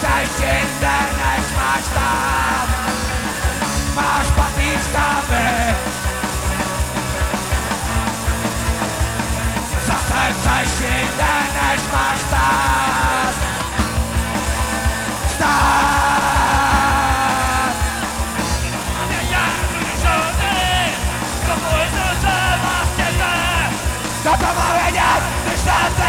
seis centenas mais tarde Mas para ti está bem Só sei Stop centenas mais tarde Está Só Stop ganhar distante